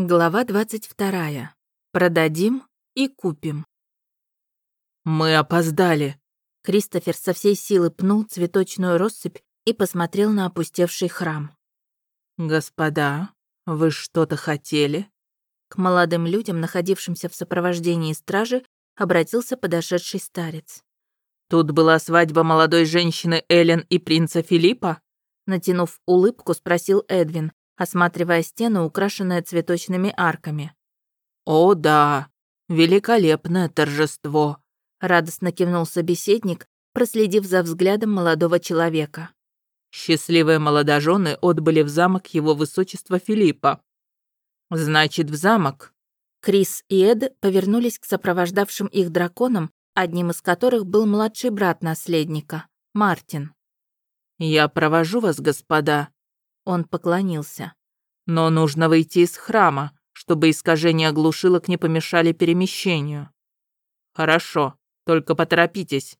Глава 22. Продадим и купим. «Мы опоздали!» Кристофер со всей силы пнул цветочную россыпь и посмотрел на опустевший храм. «Господа, вы что-то хотели?» К молодым людям, находившимся в сопровождении стражи, обратился подошедший старец. «Тут была свадьба молодой женщины Эллен и принца Филиппа?» Натянув улыбку, спросил Эдвин, осматривая стену, украшенную цветочными арками. «О, да, великолепное торжество!» — радостно кивнул собеседник, проследив за взглядом молодого человека. «Счастливые молодожены отбыли в замок его высочества Филиппа». «Значит, в замок?» Крис и Эд повернулись к сопровождавшим их драконам, одним из которых был младший брат наследника, Мартин. «Я провожу вас, господа», он поклонился. «Но нужно выйти из храма, чтобы искажения глушилок не помешали перемещению». «Хорошо, только поторопитесь».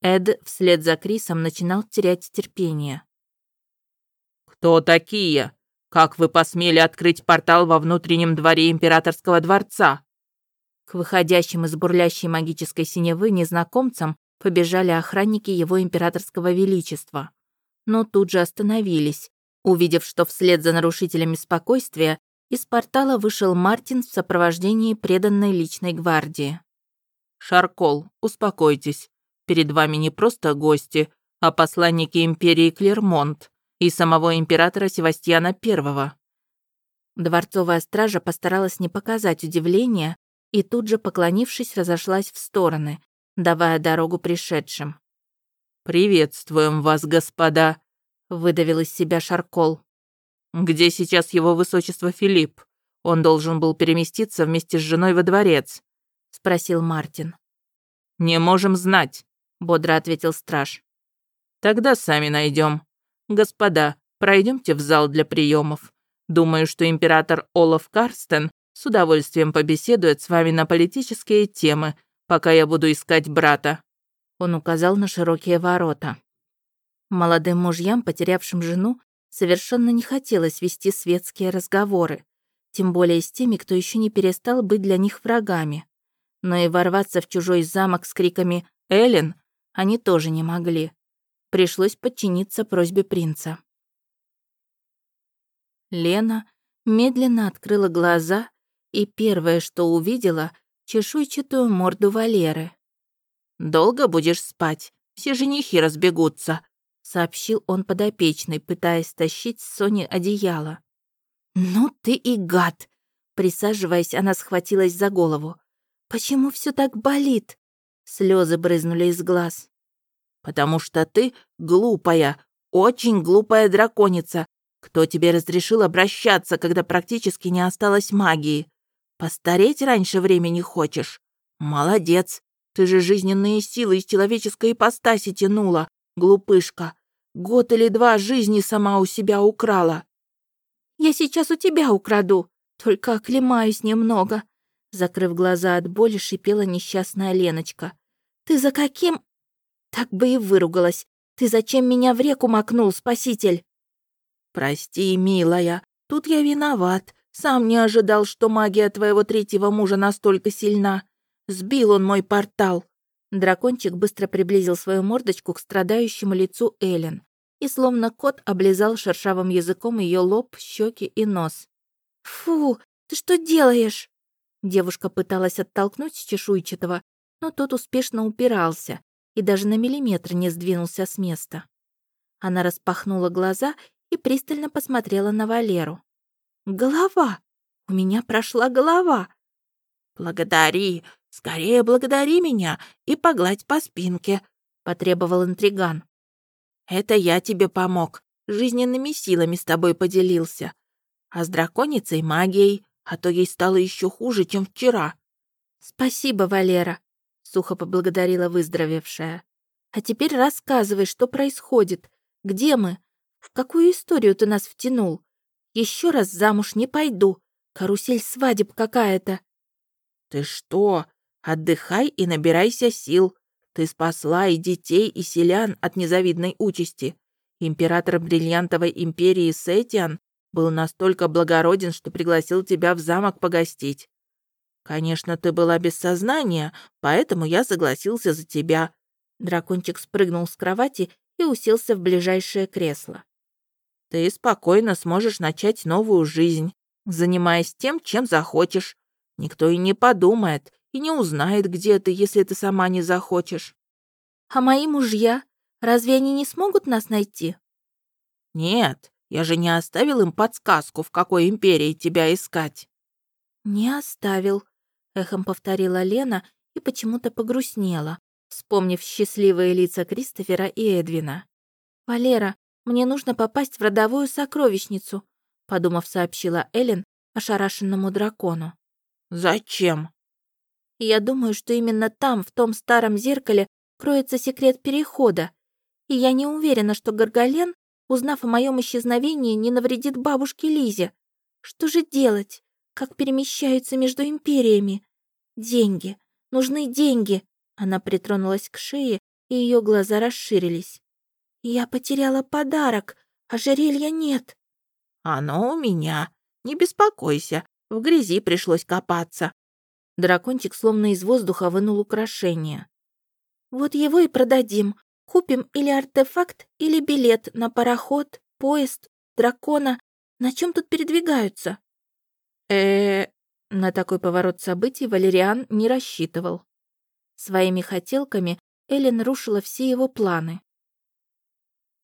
Эд вслед за Крисом начинал терять терпение. «Кто такие? Как вы посмели открыть портал во внутреннем дворе императорского дворца?» К выходящим из бурлящей магической синевы незнакомцам побежали охранники его императорского величества. Но тут же остановились, Увидев, что вслед за нарушителями спокойствия из портала вышел Мартин в сопровождении преданной личной гвардии. «Шаркол, успокойтесь. Перед вами не просто гости, а посланники империи Клермонт и самого императора Севастьяна I». Дворцовая стража постаралась не показать удивления и тут же, поклонившись, разошлась в стороны, давая дорогу пришедшим. «Приветствуем вас, господа», выдавил из себя Шаркол. «Где сейчас его высочество Филипп? Он должен был переместиться вместе с женой во дворец», — спросил Мартин. «Не можем знать», — бодро ответил страж. «Тогда сами найдем. Господа, пройдемте в зал для приемов. Думаю, что император Олаф Карстен с удовольствием побеседует с вами на политические темы, пока я буду искать брата». Он указал на широкие ворота. Молодым мужьям, потерявшим жену, совершенно не хотелось вести светские разговоры, тем более с теми, кто еще не перестал быть для них врагами. Но и ворваться в чужой замок с криками «Эллен» они тоже не могли. Пришлось подчиниться просьбе принца. Лена медленно открыла глаза и первое, что увидела, чешуйчатую морду Валеры. «Долго будешь спать? Все женихи разбегутся», сообщил он подопечной, пытаясь тащить с Сони одеяло. «Ну ты и гад!» Присаживаясь, она схватилась за голову. «Почему все так болит?» Слезы брызнули из глаз. «Потому что ты глупая, очень глупая драконица. Кто тебе разрешил обращаться, когда практически не осталось магии? Постареть раньше времени хочешь? Молодец. Ты же жизненные силы из человеческой ипостаси тянула, глупышка. Год или два жизни сама у себя украла. Я сейчас у тебя украду, только оклемаюсь немного. Закрыв глаза от боли, шипела несчастная Леночка. Ты за каким... Так бы и выругалась. Ты зачем меня в реку макнул, спаситель? Прости, милая, тут я виноват. Сам не ожидал, что магия твоего третьего мужа настолько сильна. Сбил он мой портал. Дракончик быстро приблизил свою мордочку к страдающему лицу Элен и словно кот облизал шершавым языком ее лоб, щеки и нос. «Фу, ты что делаешь?» Девушка пыталась оттолкнуть чешуйчатого, но тот успешно упирался и даже на миллиметр не сдвинулся с места. Она распахнула глаза и пристально посмотрела на Валеру. «Голова! У меня прошла голова!» «Благодари, скорее благодари меня и погладь по спинке», — потребовал интриган. «Это я тебе помог, жизненными силами с тобой поделился. А с драконицей магией, а то ей стало еще хуже, чем вчера». «Спасибо, Валера», — сухо поблагодарила выздоровевшая. «А теперь рассказывай, что происходит. Где мы? В какую историю ты нас втянул? Еще раз замуж не пойду. Карусель свадеб какая-то». «Ты что? Отдыхай и набирайся сил. Ты спасла и детей, и селян от незавидной участи. Император бриллиантовой империи Сетиан был настолько благороден, что пригласил тебя в замок погостить. Конечно, ты была без сознания, поэтому я согласился за тебя». Дракончик спрыгнул с кровати и уселся в ближайшее кресло. «Ты спокойно сможешь начать новую жизнь, занимаясь тем, чем захочешь. Никто и не подумает, и не узнает, где ты, если ты сама не захочешь». «А мои мужья? Разве они не смогут нас найти?» «Нет, я же не оставил им подсказку, в какой империи тебя искать». «Не оставил», — эхом повторила Лена и почему-то погрустнела, вспомнив счастливые лица Кристофера и Эдвина. «Валера, мне нужно попасть в родовую сокровищницу», — подумав, сообщила Эллен ошарашенному дракону. «Зачем?» «Я думаю, что именно там, в том старом зеркале, кроется секрет перехода. И я не уверена, что Горгален узнав о моем исчезновении, не навредит бабушке Лизе. Что же делать? Как перемещаются между империями? Деньги. Нужны деньги. Она притронулась к шее, и ее глаза расширились. Я потеряла подарок, а жерелья нет. Оно у меня. Не беспокойся, в грязи пришлось копаться. Дракончик словно из воздуха вынул украшение. Вот его и продадим. Купим или артефакт, или билет на пароход, поезд, дракона. На чем тут передвигаются? э На такой поворот событий Валериан не рассчитывал. Своими хотелками Эллен рушила все его планы.